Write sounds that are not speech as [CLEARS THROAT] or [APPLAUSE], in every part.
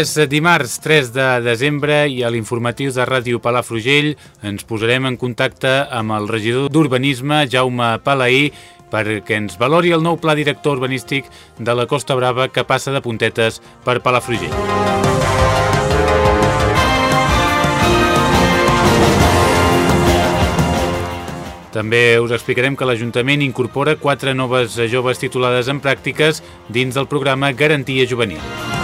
És dimarts 3 de desembre i a l'informatiu de Ràdio Palafrugell ens posarem en contacte amb el regidor d'Urbanisme, Jaume Palaí, perquè ens valori el nou pla director urbanístic de la Costa Brava que passa de puntetes per Palafrugell. També us explicarem que l'Ajuntament incorpora quatre noves joves titulades en pràctiques dins del programa Garantia Juvenil.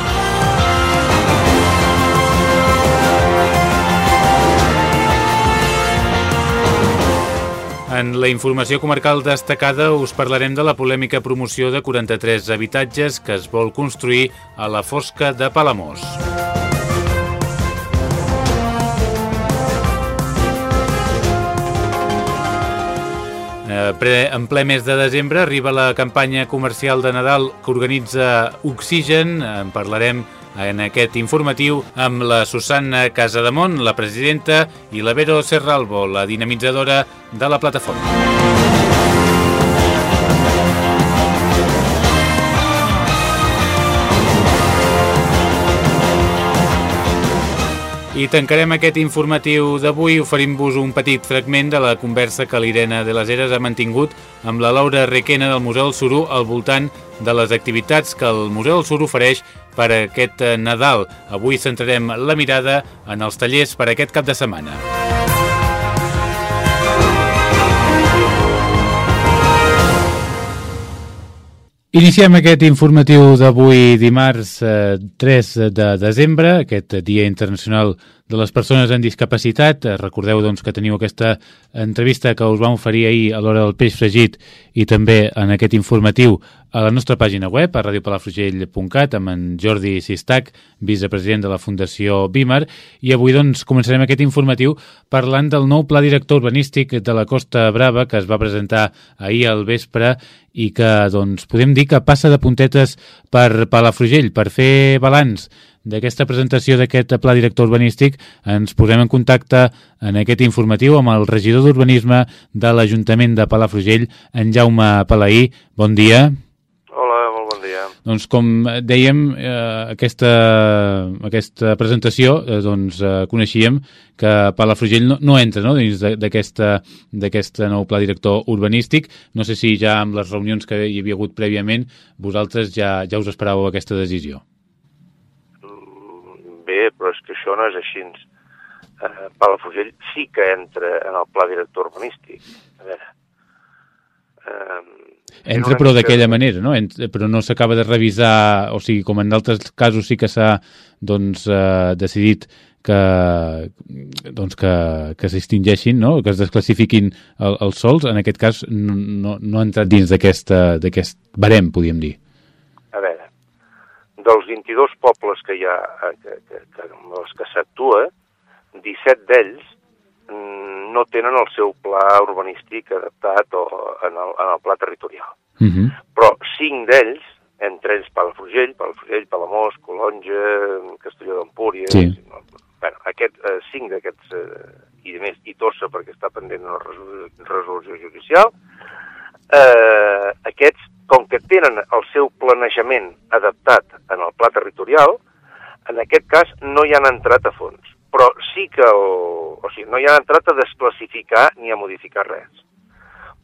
En la informació comarcal destacada us parlarem de la polèmica promoció de 43 habitatges que es vol construir a la Fosca de Palamós. Eh, en ple mes de desembre arriba la campanya comercial de Nadal que organitza Oxigen. En parlarem en aquest informatiu amb la Susanna Casademont, la presidenta, i la Vero Serralbo, la dinamitzadora de la plataforma. I tancarem aquest informatiu d'avui oferint-vos un petit fragment de la conversa que l'Irena de les Heres ha mantingut amb la Laura Requena del Museu del Suru al voltant de les activitats que el Museu del Suru ofereix per aquest Nadal. Avui centrarem la mirada en els tallers per aquest cap de setmana. Iniciem aquest informatiu d'avui dimarts eh, 3 de desembre, aquest Dia Internacional les Persones amb Discapacitat. Eh, recordeu doncs, que teniu aquesta entrevista que us vam oferir ahir a l'hora del peix fregit i també en aquest informatiu a la nostra pàgina web, a radiopalafrugell.cat, amb en Jordi Sistac, vicepresident de la Fundació Bímer, i avui doncs, començarem aquest informatiu parlant del nou pla director urbanístic de la Costa Brava que es va presentar ahir al vespre i que doncs, podem dir que passa de puntetes per Palafrugell, per fer balanç d'aquesta presentació d'aquest pla director urbanístic ens posem en contacte en aquest informatiu amb el regidor d'Urbanisme de l'Ajuntament de Palafrugell, en Jaume Palaí. Bon dia. Hola, molt bon dia. Doncs com dèiem, eh, aquesta, aquesta presentació, eh, doncs eh, coneixíem que Palafrugell no, no entra no, dins d'aquest nou pla director urbanístic. No sé si ja amb les reunions que hi havia hagut prèviament vosaltres ja, ja us esperàveu aquesta decisió bé, però és que això no és així. Eh, Palafrugell sí que entra en el pla director urbanístic. A veure... Eh, entra però d'aquella manera, no? Entra, però no s'acaba de revisar, o sigui, com en d'altres casos sí que s'ha doncs, eh, decidit que, doncs que, que s'extingeixin, no? que es desclassifiquin el, els sols, en aquest cas no, no, no ha entrat dins d'aquest barem, podríem dir dels 22 pobles que hi ha, eh, que, que, que, amb els que s'actua, 17 d'ells mm, no tenen el seu pla urbanístic adaptat o en el, en el pla territorial. Uh mhm. -huh. Però 5 d'ells, entre ells Palafrugell, Palafrugell, Palamós, Colonja, Castelló d'Empúria... Sí. No, bueno, aquest, eh, 5 d'aquests, eh, i més, i Tossa, perquè està pendent una resolució judicial, eh, aquests com que tenen el seu planejament adaptat en el pla territorial, en aquest cas no hi han entrat a fons. Però sí que, el, o sigui, no hi han entrat a desclassificar ni a modificar res.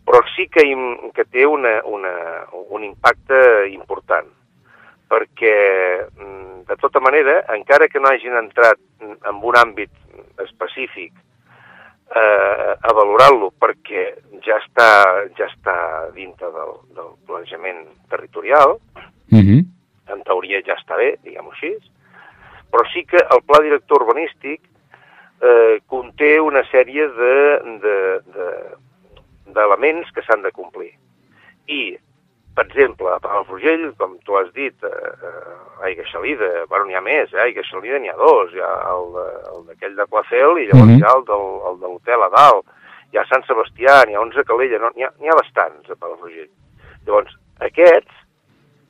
Però sí que, que té una, una, un impacte important, perquè, mm, de tota manera, encara que no hagin entrat en un àmbit específic eh, a valorar-lo perquè ja està, ja està dintre del, del planejament territorial, mhm. -huh. en teoria ja està bé, diguem-ho així, però sí que el pla director urbanístic eh, conté una sèrie d'elements de, de, que s'han de complir. I, per exemple, a Palafrugell, com tu has dit, eh, eh, Aigua Xalida, bueno, n'hi ha més, eh, Aigua Xalida n'hi ha dos, hi ha el, el d'aquell de Placel i llavors mm -hmm. hi ha el, del, el de l'hotel a dalt, hi ha Sant Sebastià, n'hi ha 11 a Calella, no, n'hi ha, ha bastants a Palafrugell. Llavors, aquests,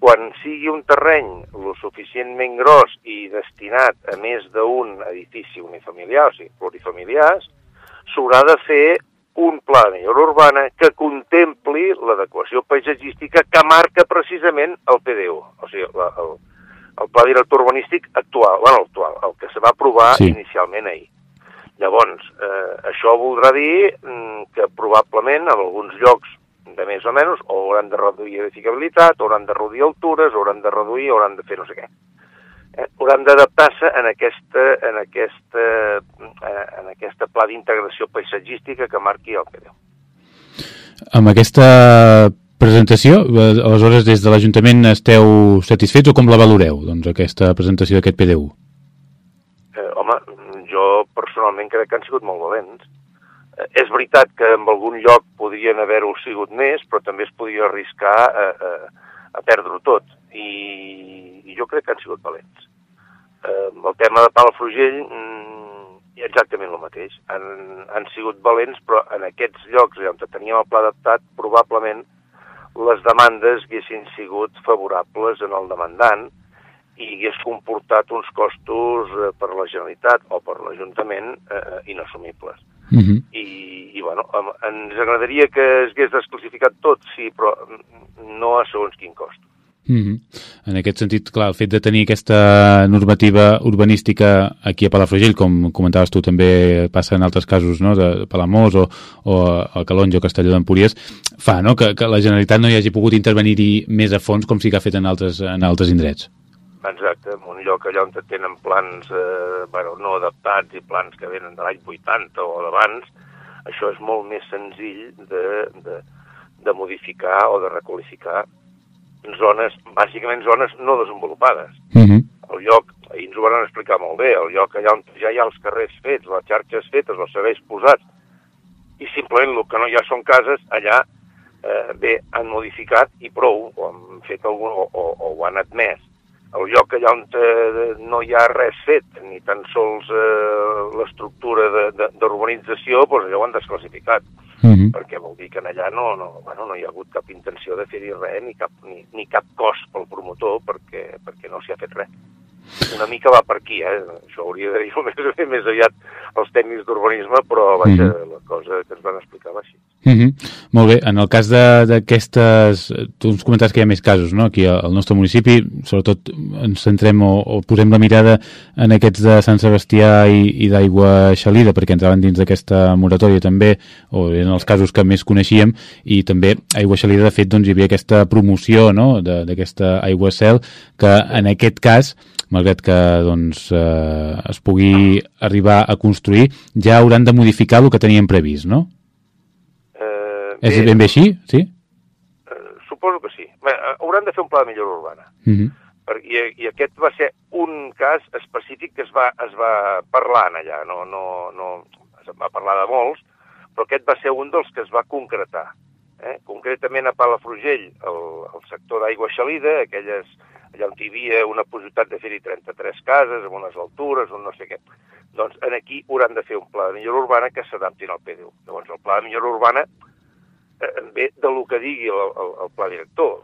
quan sigui un terreny lo suficientment gros i destinat a més d'un edifici unifamiliar, o sigui, plurifamiliars, s'haurà de fer un pla de millora urbana que contempli l'adequació paisatgística que marca precisament el PDU, o sigui, la, el, el pla director urbanístic actual, bueno, actual, el que se va aprovar sí. inicialment ahir. Llavors, eh, això voldrà dir mm, que probablement en alguns llocs de més o menys o hauran de reduir edificabilitat, o hauran de reduir altures, o hauran de reduir, o hauran de fer no sé què eh, hauran d'adaptar-se en, aquesta, en, aquesta, eh, en aquesta pla d'integració paisatgística que marqui el PDU. Amb aquesta presentació, eh, aleshores des de l'Ajuntament esteu satisfets o com la valoreu, doncs, aquesta presentació d'aquest PDU? Eh, home, jo personalment crec que han sigut molt valents. Eh, és veritat que en algun lloc podrien haver-ho sigut més, però també es podia arriscar a, a, a perdre-ho tot. I i jo crec que han sigut valents. Eh, el tema de Palafrugell, mm, exactament el mateix. Han, han sigut valents, però en aquests llocs on teníem el pla adaptat, probablement les demandes haguessin sigut favorables en el demandant i hagués comportat uns costos eh, per la Generalitat o per l'Ajuntament eh, inassumibles. Uh mhm. -huh. I, I, bueno, ens agradaria que es hagués desclassificat tot, sí, però no a segons quin cost. Mm -hmm. En aquest sentit, clar, el fet de tenir aquesta normativa urbanística aquí a Palafrugell, com comentaves tu, també passa en altres casos no? de Palamós o, o a Calonge o Castelló d'Empúries, fa no? que, que la Generalitat no hi hagi pogut intervenir-hi més a fons com sí que ha fet en altres, en altres indrets. Exacte, en un lloc allà on tenen plans eh, bueno, no adaptats i plans que venen de l'any 80 o d'abans, això és molt més senzill de, de, de modificar o de requalificar zones, bàsicament zones no desenvolupades. Uh mhm. -huh. El lloc, ahir ens ho van explicar molt bé, el lloc allà on ja hi ha els carrers fets, les xarxes fetes, els serveis posats, i simplement el que no hi ha són cases, allà eh, bé, han modificat i prou, o han fet algun, o, o, o ho han admès. El lloc allà on eh, no hi ha res fet, ni tan sols eh, l'estructura d'urbanització, doncs allò ho han desclassificat uh mhm. -huh. perquè vol dir que en allà no, no, bueno, no hi ha hagut cap intenció de fer-hi res, ni cap, ni, ni cap cost pel promotor, perquè, perquè no s'hi ha fet res. Una mica va per aquí, eh? això hauria de dir [LAUGHS] més, més aviat els tècnics d'urbanisme, però vaja, mhm. -huh. la cosa que ens van explicar va així. Mhm. -huh. Molt bé, en el cas d'aquestes... Tu ens comentaves que hi ha més casos no? aquí al nostre municipi, sobretot ens centrem o, o posem la mirada en aquests de Sant Sebastià i, i d'Aigua Xalida, perquè entraven dins d'aquesta moratòria també, o eren els casos que més coneixíem, i també Aigua Xalida, de fet, doncs, hi havia aquesta promoció no? d'aquesta aigua cel, que en aquest cas malgrat que doncs, eh, es pugui arribar a construir, ja hauran de modificar el que tenien previst, no? Bé, És ben bé així, sí? Uh, suposo que sí. Bé, hauran de fer un pla de millora urbana. Uh mhm. -huh. per, i, I aquest va ser un cas específic que es va, es va parlar en allà. No, no, no, es va parlar de molts, però aquest va ser un dels que es va concretar. Eh? Concretament a Palafrugell, el, el sector d'aigua xalida, aquelles, allà on hi havia una possibilitat de fer-hi 33 cases, amb unes altures, un no sé què. Doncs en aquí hauran de fer un pla de millora urbana que s'adaptin al PDU. Llavors, el pla de millora urbana eh, ve de lo que digui el, el, el pla director.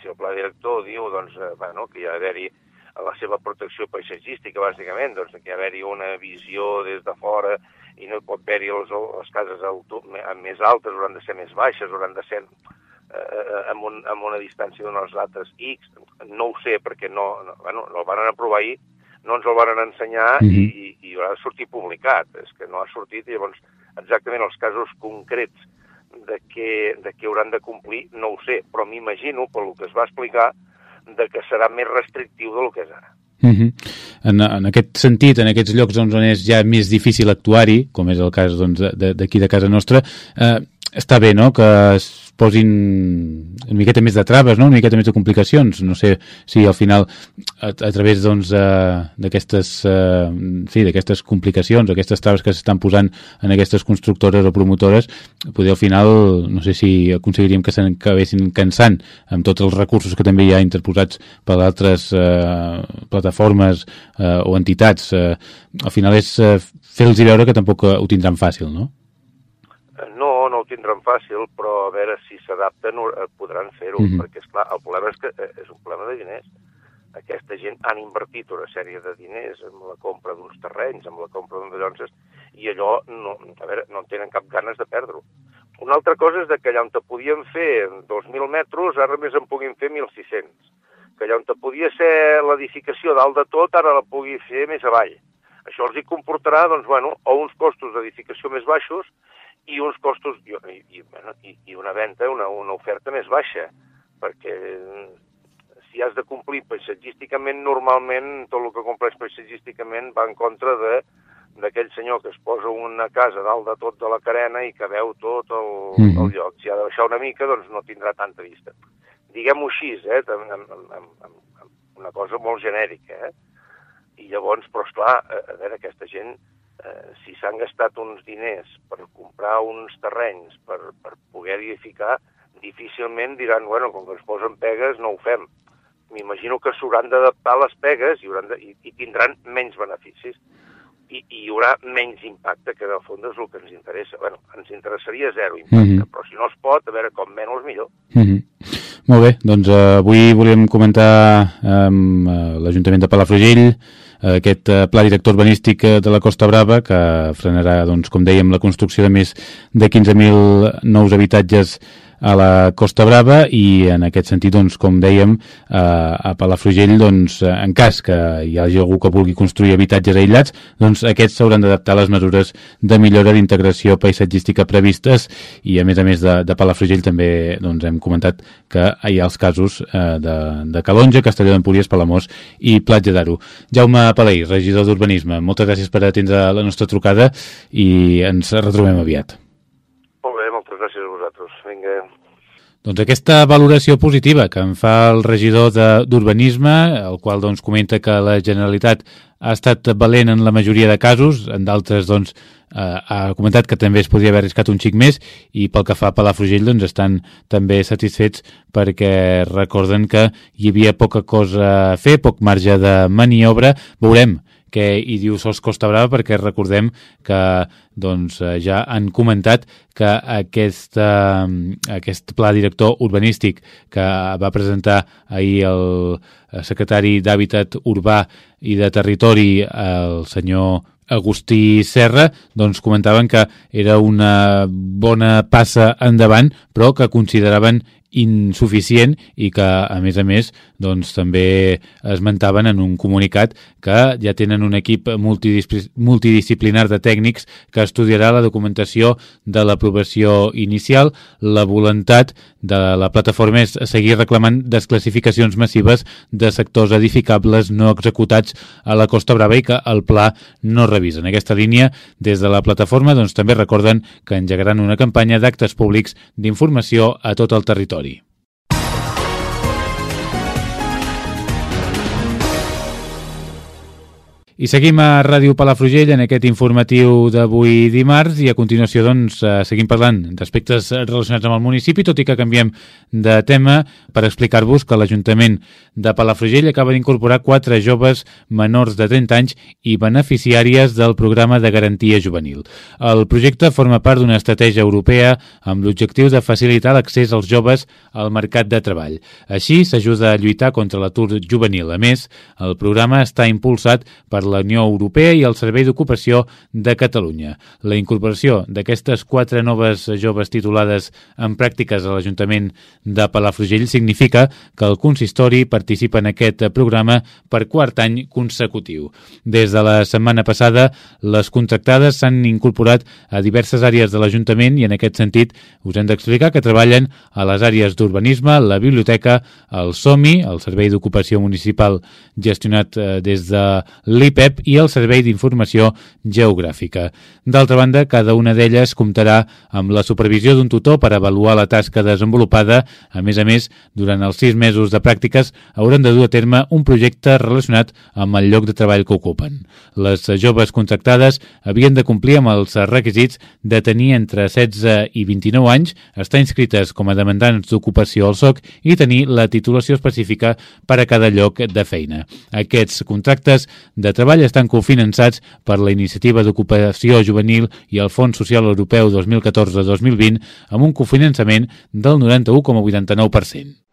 Si el pla director diu doncs, eh, bueno, que hi ha d'haver-hi la seva protecció paisatgística, bàsicament, doncs, que hi ha d'haver-hi una visió des de fora i no pot haver-hi les, les cases auto, més altes, hauran de ser més baixes, hauran de ser eh, amb, un, amb una distància d'unes altres X, no ho sé perquè no, no, bueno, no el van aprovar ahir, no ens el van ensenyar mm -hmm. i, i, i de sortir publicat, és que no ha sortit i llavors exactament els casos concrets de què, de què hauran de complir, no ho sé, però m'imagino, pel que es va explicar, de que serà més restrictiu del que és ara. Uh -huh. en, en aquest sentit, en aquests llocs doncs, on és ja més difícil actuar-hi, com és el cas d'aquí doncs, de, de casa nostra, eh, està bé, no?, que es posin una miqueta més de traves, no? una miqueta més de complicacions. No sé si al final, a, a través doncs, d'aquestes doncs, uh, sí, d'aquestes complicacions, aquestes traves que s'estan posant en aquestes constructores o promotores, poder al final, no sé si aconseguiríem que s'acabessin cansant amb tots els recursos que també hi ha interposats per altres uh, plataformes uh, o entitats. Uh, al final és uh, fer-los veure que tampoc ho tindran fàcil, no? Tindran fàcil, però a veure si s'adapten eh, podran fer-ho, mm -hmm. perquè, és clar el problema és que eh, és un problema de diners. Aquesta gent han invertit una sèrie de diners en la compra d'uns terrenys, en la compra d'uns llonces, i allò, no, a veure, no tenen cap ganes de perdre-ho. Una altra cosa és que allà on te podien fer 2.000 metres, ara més en puguin fer 1.600. Que allà on te podia ser l'edificació dalt de tot, ara la pugui fer més avall. Això els hi comportarà, doncs, bueno, o uns costos d'edificació més baixos i uns costos i, i, bueno, i, i una venda, una, una oferta més baixa, perquè si has de complir paisatgísticament, normalment tot el que compleix paisatgísticament va en contra de d'aquell senyor que es posa una casa dalt de tot de la carena i que veu tot el, mm -hmm. el lloc. Si ha de baixar una mica, doncs no tindrà tanta vista. Diguem-ho així, eh, amb, amb, amb, amb una cosa molt genèrica, eh? I llavors, però esclar, a, a veure, aquesta gent eh, si s'han gastat uns diners per comprar uns terrenys, per, per poder edificar, difícilment diran, bueno, com que ens posen pegues no ho fem. M'imagino que s'hauran d'adaptar les pegues i, de, i, i tindran menys beneficis i, i hi haurà menys impacte, que de fons és el que ens interessa. bueno, ens interessaria zero impacte, mm -hmm. però si no es pot, a veure, com menys millor. Mm -hmm. Molt bé, doncs uh, avui volíem comentar amb uh, l'Ajuntament de Palafrugell aquest uh, pla director urbanístic de la Costa Brava que frenarà, doncs, com dèiem, la construcció de més de 15.000 nous habitatges a la Costa Brava i en aquest sentit, doncs, com dèiem, eh, a Palafrugell, doncs, en cas que hi hagi algú que vulgui construir habitatges aïllats, doncs aquests s'hauran d'adaptar a les mesures de millora d'integració paisatgística previstes i a més a més de, de Palafrugell també doncs, hem comentat que hi ha els casos eh, de, de Calonja, Castelló d'Empúries, Palamós i Platja d'Aro. Jaume Palei, regidor d'Urbanisme, moltes gràcies per atendre la nostra trucada i ens retrobem aviat. Doncs aquesta valoració positiva que en fa el regidor d'Urbanisme, el qual doncs, comenta que la Generalitat ha estat valent en la majoria de casos, en d'altres doncs, eh, ha comentat que també es podria haver arriscat un xic més i pel que fa a Palafrugell doncs, estan també satisfets perquè recorden que hi havia poca cosa a fer, poc marge de maniobra. Veurem què hi diu Sols Costa Brava? Perquè recordem que doncs, eh, ja han comentat que aquest, eh, aquest pla director urbanístic que va presentar ahir el secretari d'Hàbitat Urbà i de Territori, el senyor Agustí Serra, doncs comentaven que era una bona passa endavant, però que consideraven insuficient i que, a més a més, doncs, també esmentaven en un comunicat que ja tenen un equip multidisciplinar de tècnics que estudiarà la documentació de l'aprovació inicial. La voluntat de la plataforma és seguir reclamant desclassificacions massives de sectors edificables no executats a la Costa Brava i que el pla no revisa. En aquesta línia, des de la plataforma, doncs, també recorden que engegaran una campanya d'actes públics d'informació a tot el territori I seguim a Ràdio Palafrugell en aquest informatiu d'avui dimarts i a continuació doncs eh, seguim parlant d'aspectes relacionats amb el municipi, tot i que canviem de tema per explicar-vos que l'Ajuntament de Palafrugell acaba d'incorporar quatre joves menors de 30 anys i beneficiàries del programa de garantia juvenil. El projecte forma part d'una estratègia europea amb l'objectiu de facilitar l'accés als joves al mercat de treball. Així s'ajuda a lluitar contra l'atur juvenil. A més, el programa està impulsat per la Unió Europea i el Servei d'Ocupació de Catalunya. La incorporació d'aquestes quatre noves joves titulades en pràctiques a l'Ajuntament de Palafrugell significa que el consistori participa en aquest programa per quart any consecutiu. Des de la setmana passada, les contractades s'han incorporat a diverses àrees de l'Ajuntament i en aquest sentit us hem d'explicar que treballen a les àrees d'urbanisme, la biblioteca, el SOMI, el Servei d'Ocupació Municipal gestionat eh, des de l'IP IPEP i el Servei d'Informació Geogràfica. D'altra banda, cada una d'elles comptarà amb la supervisió d'un tutor per avaluar la tasca desenvolupada. A més a més, durant els sis mesos de pràctiques hauran de dur a terme un projecte relacionat amb el lloc de treball que ocupen. Les joves contractades havien de complir amb els requisits de tenir entre 16 i 29 anys, estar inscrites com a demandants d'ocupació al SOC i tenir la titulació específica per a cada lloc de feina. Aquests contractes de treball estan cofinançats per la Iniciativa d'Ocupació Juvenil i el Fons Social Europeu 2014-2020 amb un cofinançament del 91,89%.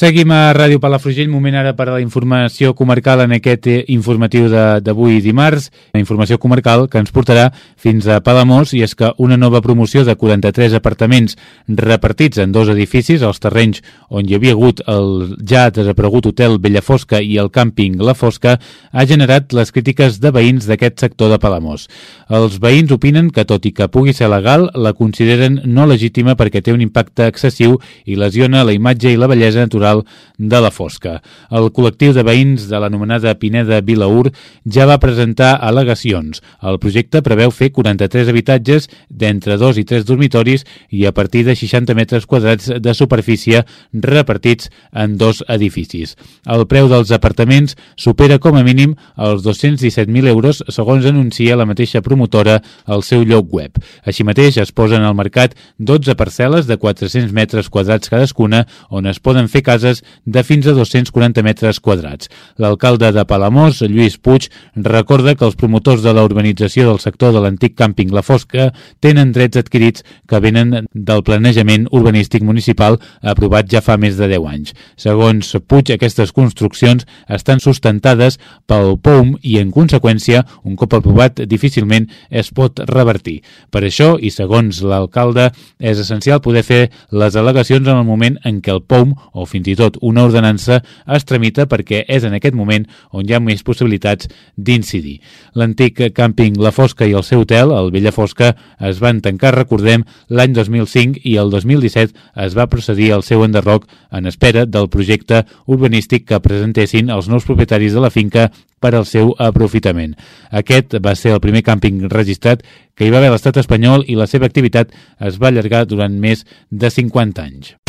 Seguim a Ràdio Palafrugell, moment ara per a la informació comarcal en aquest eh, informatiu d'avui dimarts, la informació comarcal que ens portarà fins a Palamós i és que una nova promoció de 43 apartaments repartits en dos edificis, els terrenys on hi havia hagut el ja desaparegut hotel Bellafosca i el càmping La Fosca, ha generat les crítiques de veïns d'aquest sector de Palamós. Els veïns opinen que tot i que pugui ser legal, la consideren no legítima perquè té un impacte excessiu i lesiona la imatge i la bellesa natural Rural de la Fosca. El col·lectiu de veïns de l'anomenada Pineda Vilaur ja va presentar al·legacions. El projecte preveu fer 43 habitatges d'entre 2 i 3 dormitoris i a partir de 60 metres quadrats de superfície repartits en dos edificis. El preu dels apartaments supera com a mínim els 217.000 euros segons anuncia la mateixa promotora al seu lloc web. Així mateix es posen al mercat 12 parcel·les de 400 metres quadrats cadascuna on es poden fer cases cases de fins a 240 metres quadrats. L'alcalde de Palamós, Lluís Puig, recorda que els promotors de la urbanització del sector de l'antic càmping La Fosca tenen drets adquirits que venen del planejament urbanístic municipal aprovat ja fa més de 10 anys. Segons Puig, aquestes construccions estan sustentades pel POUM i, en conseqüència, un cop aprovat, difícilment es pot revertir. Per això, i segons l'alcalde, és essencial poder fer les al·legacions en el moment en què el POUM, o fins tot una ordenança es tramita perquè és en aquest moment on hi ha més possibilitats d'incidir. L'antic càmping La Fosca i el seu hotel, el Vella Fosca, es van tancar, recordem, l'any 2005 i el 2017 es va procedir al seu enderroc en espera del projecte urbanístic que presentessin els nous propietaris de la finca per al seu aprofitament. Aquest va ser el primer càmping registrat que hi va haver l'estat espanyol i la seva activitat es va allargar durant més de 50 anys.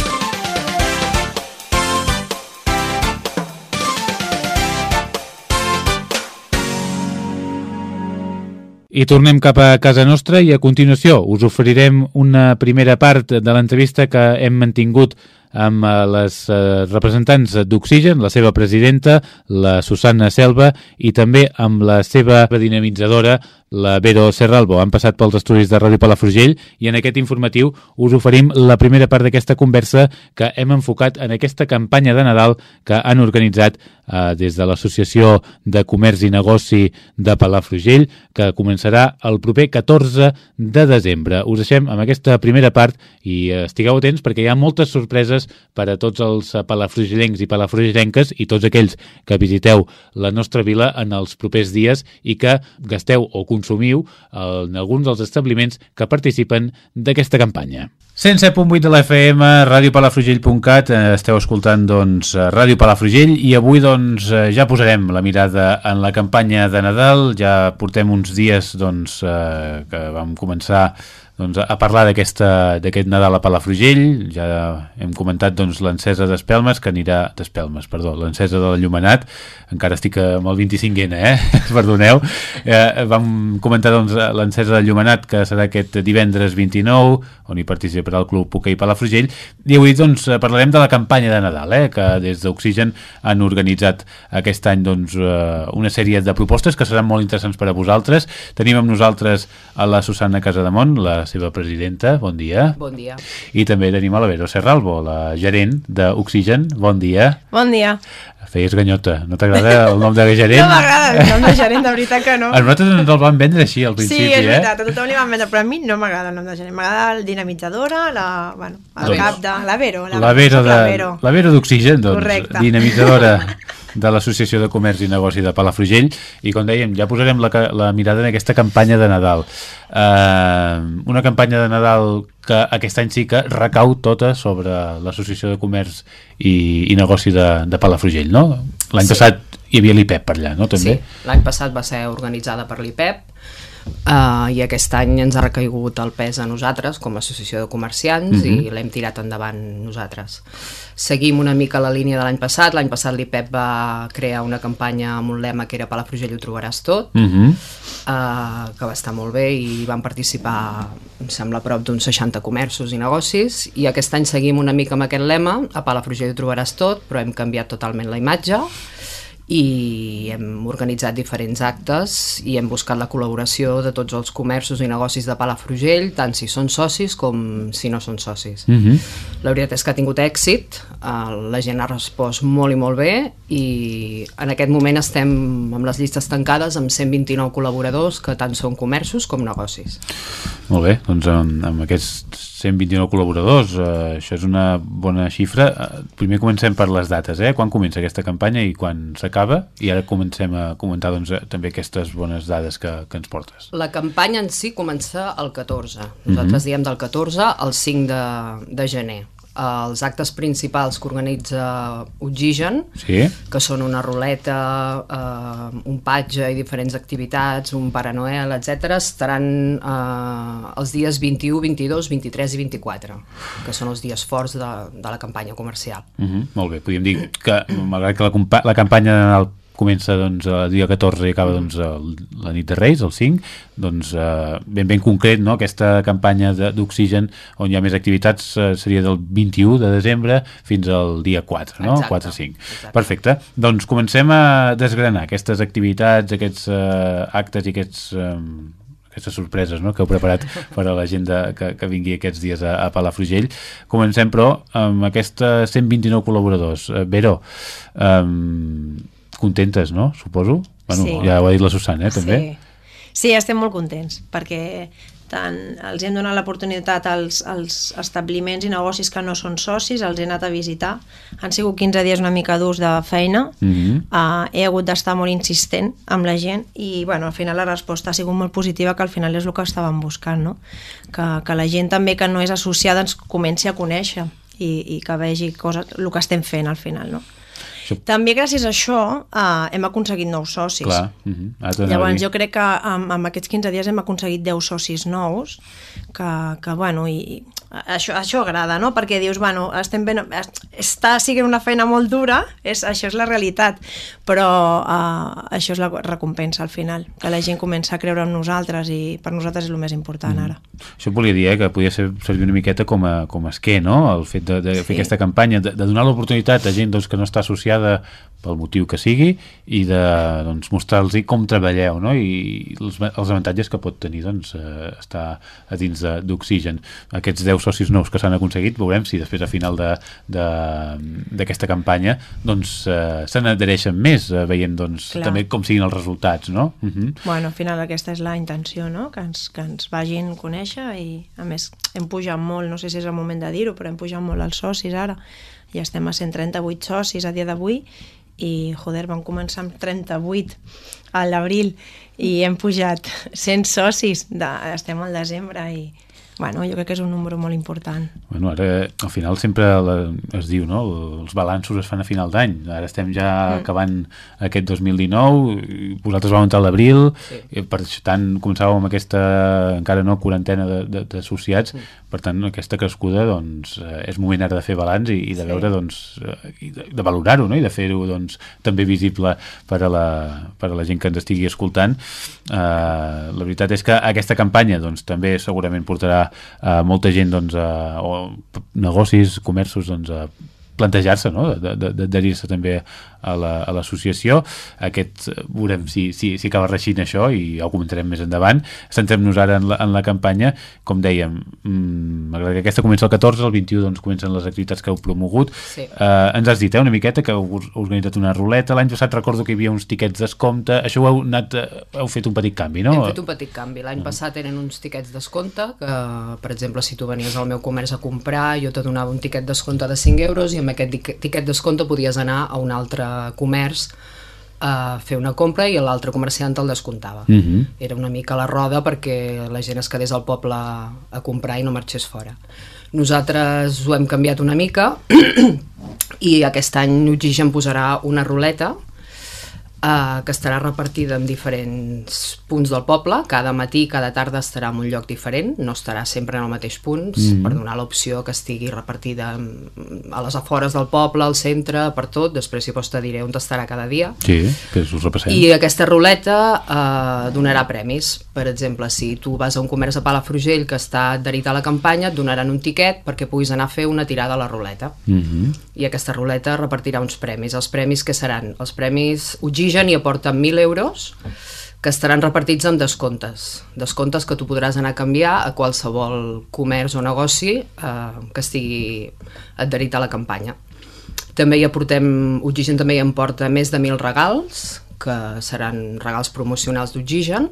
I tornem cap a casa nostra i a continuació us oferirem una primera part de l'entrevista que hem mantingut amb eh, les eh, representants d'Oxigen, la seva presidenta, la Susana Selva, i també amb la seva dinamitzadora, la Vero Serralbo. Han passat pels estudis de Ràdio Palafrugell i en aquest informatiu us oferim la primera part d'aquesta conversa que hem enfocat en aquesta campanya de Nadal que han organitzat eh, des de l'Associació de Comerç i Negoci de Palafrugell, que començarà el proper 14 de desembre. Us deixem amb aquesta primera part i estigueu atents perquè hi ha moltes sorpreses per a tots els palafrugellencs i palafrugellenques i tots aquells que visiteu la nostra vila en els propers dies i que gasteu o consumiu en alguns dels establiments que participen d'aquesta campanya. 107.8 de l'FM, radiopalafrugell.cat, eh, esteu escoltant doncs Ràdio Palafrugell i avui doncs eh, ja posarem la mirada en la campanya de Nadal, ja portem uns dies doncs eh, que vam començar doncs, a parlar d'aquest Nadal a Palafrugell, ja hem comentat doncs, l'encesa d'Espelmes, que anirà d'Espelmes, perdó, l'encesa de l'Allumenat, encara estic amb el 25N, eh? [LAUGHS] perdoneu. Eh, vam comentar doncs, l'encesa del Llumenat, que serà aquest divendres 29, on hi participarà el Club Hoquei Palafrugell, i avui doncs, parlarem de la campanya de Nadal, eh? que des d'Oxigen han organitzat aquest any doncs, eh, una sèrie de propostes que seran molt interessants per a vosaltres. Tenim amb nosaltres a la Susana Casademont, la seva presidenta, bon dia. Bon dia. I també tenim a la Vero Serralbo, la gerent d'Oxigen, bon dia. Bon dia. Feies ganyota, no t'agrada el nom de gerent? [LAUGHS] No m'agrada el nom de gerent, de veritat que no. A nosaltres ens el van vendre així al principi, eh? Sí, és eh? veritat, a tothom li van vendre, però a mi no m'agrada el nom de gerent, m'agrada el dinamitzadora, la, bueno, el doncs, cap de... La Vero, la, la Vero, de, la Vero. La Vero d'Oxigen, doncs, Correcte. dinamitzadora. [LAUGHS] de l'Associació de Comerç i Negoci de Palafrugell i com dèiem, ja posarem la, la mirada en aquesta campanya de Nadal eh, una campanya de Nadal que aquest any sí que recau tota sobre l'Associació de Comerç i, i Negoci de, de Palafrugell, no? L'any sí. passat hi havia l'IPEP per allà, no? També? Sí, l'any passat va ser organitzada per l'IPEP uh, i aquest any ens ha recaigut el pes a nosaltres com a associació de comerciants uh -huh. i mhm. l'hem tirat endavant nosaltres. Seguim una mica la línia de l'any passat. L'any passat l'IPEP va crear una campanya amb un lema que era Palafrugell ho trobaràs tot, uh -huh. uh, que va estar molt bé i van participar, em sembla, prop d'uns 60 comerços i negocis i aquest any seguim una mica amb aquest lema, a Palafrugell ho trobaràs tot, però hem canviat totalment la imatge i hem organitzat diferents actes i hem buscat la col·laboració de tots els comerços i negocis de Palafrugell, tant si són socis com si no són socis. Uh mhm. -huh. La veritat és que ha tingut èxit, eh, la gent ha respost molt i molt bé i en aquest moment estem amb les llistes tancades amb 129 col·laboradors que tant són comerços com negocis. Molt bé, doncs amb, amb aquests 129 col·laboradors, eh, això és una bona xifra. Eh, primer comencem per les dates, eh? quan comença aquesta campanya i quan s'acaba, i ara comencem a comentar doncs, eh, també aquestes bones dades que, que ens portes. La campanya en si comença el 14. Nosaltres mm -hmm. diem del 14 al 5 de, de gener els actes principals que organitza Oxigen, sí. que són una ruleta, eh, un patge i diferents activitats, un Pare Noel, etc, estaran eh, els dies 21, 22, 23 i 24, que són els dies forts de, de la campanya comercial. Uh mhm, -huh, molt bé, podríem dir que, malgrat que la, la campanya el comença doncs, el dia 14 i acaba doncs, el, la nit de Reis, el 5, doncs, eh, ben ben concret, no? aquesta campanya d'oxigen on hi ha més activitats eh, seria del 21 de desembre fins al dia 4, no? 4-5. Perfecte. Doncs comencem a desgranar aquestes activitats, aquests eh, actes i aquests... Eh, aquestes sorpreses no? que heu preparat [LAUGHS] per a la gent de, que, que vingui aquests dies a, a Palafrugell. Comencem, però, amb aquests 129 col·laboradors. Eh, Vero, eh, contentes, no? Suposo. Bueno, sí. Ja ho ha dit la Susana, eh, també. Sí. sí, estem molt contents, perquè tant els hem donat l'oportunitat als, als establiments i negocis que no són socis, els he anat a visitar. Han sigut 15 dies una mica durs de feina, mm -hmm. uh, he hagut d'estar molt insistent amb la gent i bueno, al final la resposta ha sigut molt positiva, que al final és el que estàvem buscant, no? que, que la gent també que no és associada ens comenci a conèixer i, i que vegi coses, el que estem fent al final. No? També gràcies a això eh, hem aconseguit nous socis. Clar. Uh -huh. ah, Llavors jo crec que amb, amb aquests 15 dies hem aconseguit 10 socis nous que, que bueno, i això, això agrada, no? Perquè dius, bueno, estem ben, està siguent una feina molt dura, és, això és la realitat, però uh, això és la recompensa al final, que la gent comença a creure en nosaltres i per nosaltres és el més important mm. ara. Això volia dir eh, que podia ser, servir una miqueta com a, com a esquer, no? El fet de, de sí. fer aquesta campanya, de, de donar l'oportunitat a gent doncs, que no està associada pel motiu que sigui i de doncs, mostrar-los com treballeu no? i els, els avantatges que pot tenir doncs, eh, estar a dins d'Oxigen. Aquests 10 socis nous que s'han aconseguit, veurem si després a final d'aquesta campanya doncs, eh, se n'adhereixen més eh, veient doncs, també com siguin els resultats. No? Uh -huh. Bueno, al final aquesta és la intenció, no? que, ens, que ens vagin a conèixer i a més hem pujat molt, no sé si és el moment de dir-ho, però hem pujat molt els socis ara ja estem a 138 socis a dia d'avui i, joder, vam començar amb 38 a l'abril i hem pujat 100 socis, de, estem al desembre i, bueno, jo crec que és un número molt important. Bueno, ara al final sempre la, es diu, no? Els balanços es fan a final d'any. Ara estem ja mm. acabant aquest 2019, vosaltres vau entrar a l'abril, sí. per tant començàveu amb aquesta encara no quarantena d'associats, mm. per tant aquesta crescuda doncs, eh, és moment ara de fer balanç i, i de sí. veure doncs, eh, i de, de valorar-ho no? i de fer-ho doncs, també visible per a, la, per a la gent que ens estigui escoltant. Uh, la veritat és que aquesta campanya doncs, també segurament portarà eh, molta gent doncs, eh, o negocis, comerços doncs, a plantejar-se no? d'adherir-se també a l'associació. La, Aquest veurem si, si, si acaba reixint això i ho comentarem més endavant. Centrem-nos ara en la, en la campanya. Com dèiem, mmm, malgrat que aquesta comença el 14, el 21 doncs, comencen les activitats que heu promogut. Sí. Eh, ens has dit eh, una miqueta que heu organitzat una ruleta. L'any passat recordo que hi havia uns tiquets descompte. Això ho heu, anat, heu fet un petit canvi, no? Hem fet un petit canvi. L'any mm. passat eren uns tiquets descompte que, per exemple, si tu venies al meu comerç a comprar, jo te donava un tiquet descompte de 5 euros i amb aquest tiquet descompte podies anar a un altre comerç a fer una compra i l'altre comerciant el descomptava. Uh -huh. Era una mica la roda perquè la gent es quedés al poble a comprar i no marxés fora. Nosaltres ho hem canviat una mica [CLEARS THROAT] i aquest any Oxigen posarà una ruleta eh, que estarà repartida en diferents punts del poble. Cada matí, cada tarda estarà en un lloc diferent, no estarà sempre en el mateix punt, mm -hmm. per donar l'opció que estigui repartida a les afores del poble, al centre, per tot. Després, si vols, te diré on estarà cada dia. Sí, que us repassem. I aquesta ruleta eh, donarà premis. Per exemple, si tu vas a un comerç a Palafrugell que està adherit a la campanya, et donaran un tiquet perquè puguis anar a fer una tirada a la ruleta. Uh -huh. I aquesta ruleta repartirà uns premis. Els premis que seran? Els premis Oxigen i aporten 1.000 euros que estaran repartits amb descomptes. Descomptes que tu podràs anar a canviar a qualsevol comerç o negoci eh, que estigui adherit a la campanya. També hi aportem, Oxigen també hi emporta més de 1.000 regals, que seran regals promocionals d'Oxigen,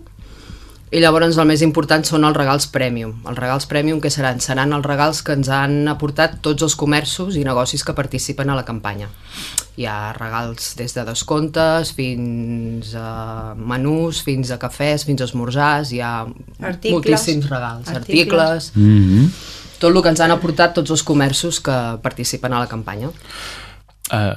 i llavors el més important són els regals premium. Els regals premium que seran? Seran els regals que ens han aportat tots els comerços i negocis que participen a la campanya. Hi ha regals des de descomptes fins a menús, fins a cafès, fins a esmorzars, hi ha Articles. moltíssims regals, Articles. articles, Uh -huh. tot el que ens han aportat tots els comerços que participen a la campanya. Uh,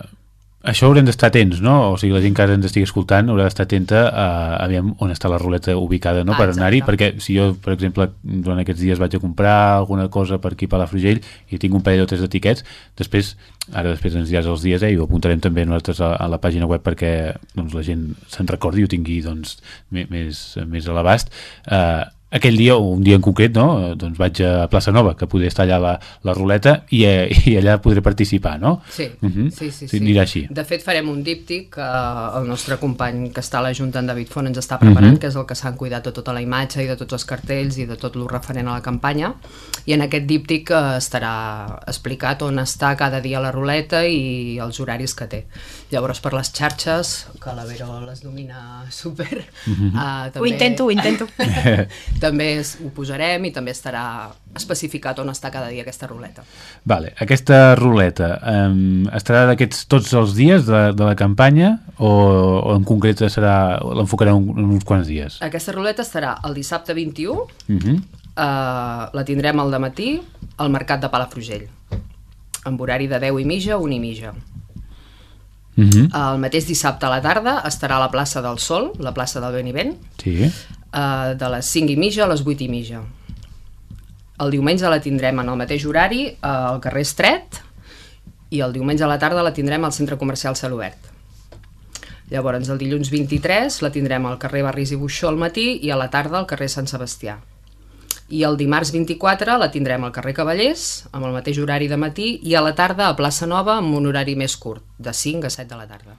això haurem d'estar atents, no? O sigui, la gent que ara ens estigui escoltant haurà d'estar atenta a, a veure on està la ruleta ubicada, no? Ah, per anar-hi, perquè si jo, per exemple, durant aquests dies vaig a comprar alguna cosa per aquí a Palafrugell i tinc un parell o tres de tiquets, després, ara després ens diràs els dies, eh, i ho apuntarem també nosaltres a, a la pàgina web perquè doncs, la gent se'n recordi i ho tingui doncs, més, més, més a l'abast, eh, aquell dia, o un dia en concret, no? doncs vaig a Plaça Nova, que poder estar allà la, la ruleta i, eh, [LAUGHS] i allà podré participar, no? Sí, Mhm. sí, sí, Sí, sí. anirà així. De fet, farem un díptic que el nostre company que està a la Junta, en David Font, ens està preparant, Mhm. que és el que s'ha cuidat de tota la imatge i de tots els cartells i de tot el referent a la campanya. I en aquest díptic eh, estarà explicat on està cada dia la ruleta i els horaris que té. Llavors, per les xarxes, que la Vero les domina [LAUGHS] super, Mhm. eh, també... Ho intento, ho intento. [LAUGHS] també es- ho posarem i també estarà especificat on està cada dia aquesta ruleta. Vale, aquesta ruleta um, estarà d'aquests tots els dies de, de la campanya o, o en concret serà l'enfocarà en, en uns quants dies? Aquesta ruleta estarà el dissabte 21 Uh -huh. Uh, la tindrem al matí al Mercat de Palafrugell amb horari de 10 i mitja a 1 i mitja. Uh -huh. El mateix dissabte a la tarda estarà a la plaça del Sol, la plaça del Benivent, Sí. Uh, de les 5 i mitja a les 8 i mitja. El diumenge la tindrem en el mateix horari uh, al carrer Estret i el diumenge a la tarda la tindrem al centre comercial Celobert. Llavors, el dilluns 23 la tindrem al carrer Barris i Buixó al matí i a la tarda al carrer Sant Sebastià. I el dimarts 24 la tindrem al carrer Cavallers, amb el mateix horari de matí, i a la tarda a Plaça Nova amb un horari més curt, de 5 a 7 de la tarda.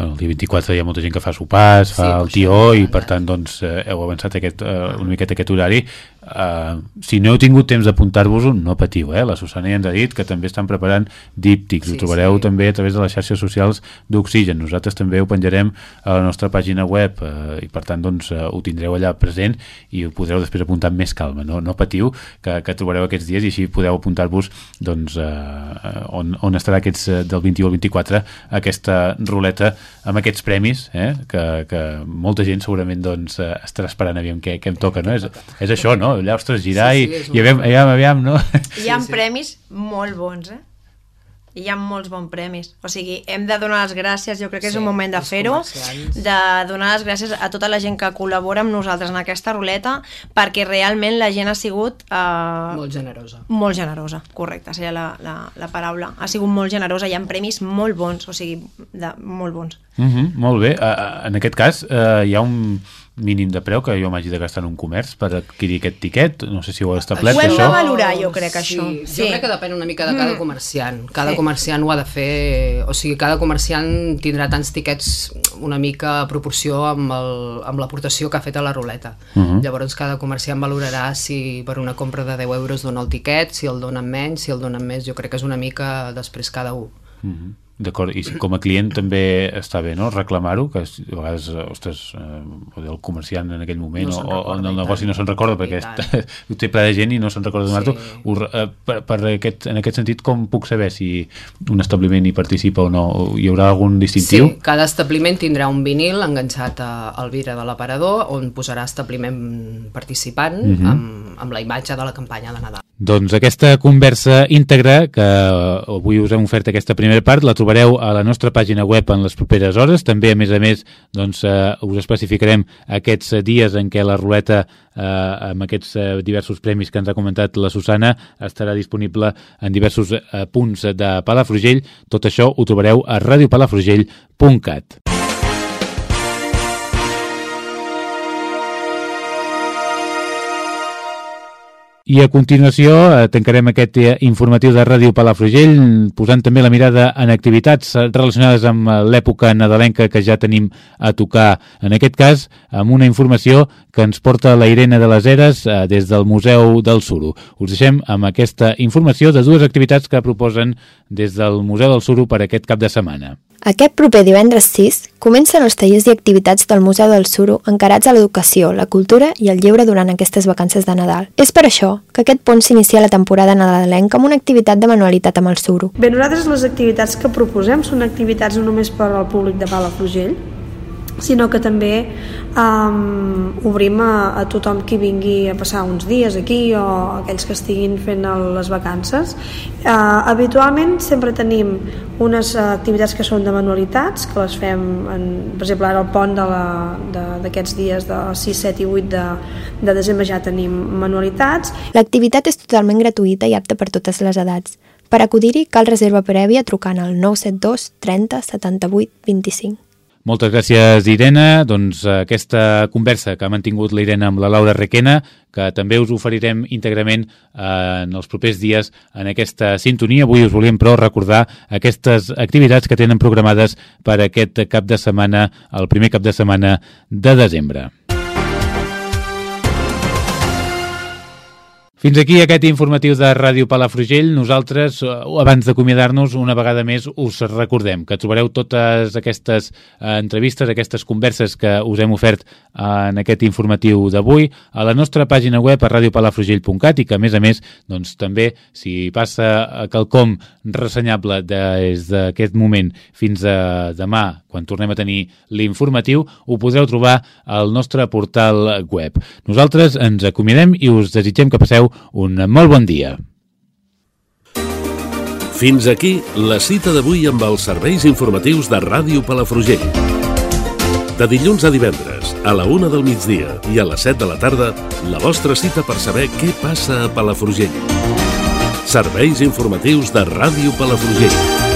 Bueno, el dia 24 hi ha molta gent que fa sopars, fa Sí, el tió i per tant doncs, eh, heu avançat aquest, eh, una miqueta aquest horari. Eh, si no heu tingut temps d'apuntar-vos-ho, no patiu. Eh? La Susana ja ens ha dit que també estan preparant díptics. Sí, ho trobareu sí. també a través de les xarxes socials d'Oxigen. Nosaltres també ho penjarem a la nostra pàgina web eh, i per tant doncs, eh, ho tindreu allà present i ho podreu després apuntar amb més calma. No, no patiu, que, que trobareu aquests dies i així podeu apuntar-vos doncs, eh, on, on estarà aquests, del 21 al 24 aquesta ruleta amb aquests premis eh, que, que molta gent segurament doncs, eh, estarà esperant aviam què, què em toca, no? És, és això, no? Allà, ostres, girar Sí, i, sí, és i aviam, aviam, aviam, no? Hi ha Sí, sí. premis molt bons, eh? Hi ha molts bons premis. O sigui, hem de donar les gràcies, jo crec que és Sí, un moment de fer-ho, de donar les gràcies a tota la gent que col·labora amb nosaltres en aquesta ruleta, perquè realment la gent ha sigut... Eh, Molt generosa. molt generosa, correcte, seria la, la, la paraula. Ha sigut molt generosa, hi ha premis molt bons, o sigui, de, molt bons. Uh -huh, molt bé. Uh, en aquest cas, uh, hi ha un mínim de preu que jo m'hagi de gastar en un comerç per adquirir aquest tiquet? No sé si ho heu establert, Ho hem de això. valorar, jo crec, sí, això. Jo Sí. crec que depèn una mica de cada comerciant. Cada Sí. comerciant ho ha de fer... O sigui, cada comerciant tindrà tants tiquets una mica a proporció amb el- amb l'aportació que ha fet a la ruleta. Mhm. Llavors, cada comerciant valorarà si per una compra de 10 euros dona el tiquet, si el donen menys, si el donen més. Jo crec que és una mica després cada un. Uh -huh. D'acord, i com a client també està bé, no?, reclamar-ho, que a vegades, ostres, eh, el comerciant en aquell moment no o, o en el negoci no se'n recorda perquè ho [LAUGHS] té ple de gent i no se'n recorda donar-t'ho. Sí. Eh, per, per aquest, en aquest sentit, com puc saber si un establiment hi participa o no? Hi haurà algun distintiu? Sí, cada establiment tindrà un vinil enganxat al vidre de l'aparador on posarà establiment participant uh mhm. -huh. amb, amb la imatge de la campanya de Nadal. Doncs aquesta conversa íntegra, que avui us hem ofert aquesta primera part, la trobareu a la nostra pàgina web en les properes hores. També, a més a més, doncs, eh, us especificarem aquests dies en què la ruleta, eh, amb aquests eh, diversos premis que ens ha comentat la Susana, estarà disponible en diversos eh, punts de Palafrugell. Tot això ho trobareu a radiopalafrugell.cat. I a continuació eh, tancarem aquest eh, informatiu de Ràdio Palafrugell posant també la mirada en activitats relacionades amb eh, l'època nadalenca que ja tenim a tocar. En aquest cas, amb una informació que ens porta la Irene de les Eres eh, des del Museu del Suro. Us deixem amb aquesta informació de dues activitats que proposen des del Museu del Suro per aquest cap de setmana. Aquest proper divendres 6 comencen els tallers i activitats del Museu del Suro encarats a l'educació, la cultura i el lleure durant aquestes vacances de Nadal. És per això que aquest pont s'inicia la temporada nadalenca amb una activitat de manualitat amb el Suro. Bé, nosaltres les activitats que proposem són activitats no només per al públic de Palafrugell, sinó que també um, obrim a, a tothom qui vingui a passar uns dies aquí o aquells que estiguin fent el, les vacances. Uh, habitualment sempre tenim unes activitats que són de manualitats, que les fem, en, per exemple, ara al pont d'aquests dies de 6, 7 i 8 de, de desembre ja tenim manualitats. L'activitat és totalment gratuïta i apta per totes les edats. Per acudir-hi cal reserva prèvia trucant al 972 30 78 25. Moltes gràcies, Irene. Doncs aquesta conversa que ha mantingut la Irene amb la Laura Requena, que també us oferirem íntegrament eh, en els propers dies en aquesta sintonia. Avui us volíem, però, recordar aquestes activitats que tenen programades per aquest cap de setmana, el primer cap de setmana de desembre. Fins aquí aquest informatiu de Ràdio Palafrugell. Nosaltres, eh, abans d'acomiadar-nos, una vegada més us recordem que trobareu totes aquestes eh, entrevistes, aquestes converses que us hem ofert en aquest informatiu d'avui a la nostra pàgina web a radiopalafrugell.cat i que, a més a més, doncs, també, si passa quelcom ressenyable des d'aquest moment fins a demà, quan tornem a tenir l'informatiu, ho podreu trobar al nostre portal web. Nosaltres ens acomiadem i us desitgem que passeu un molt bon dia. Fins aquí la cita d'avui amb els serveis informatius de Ràdio Palafrugell. De dilluns a divendres, a la una del migdia i a les 7 de la tarda, la vostra cita per saber què passa a Palafrugell. Serveis informatius de Ràdio Palafrugell.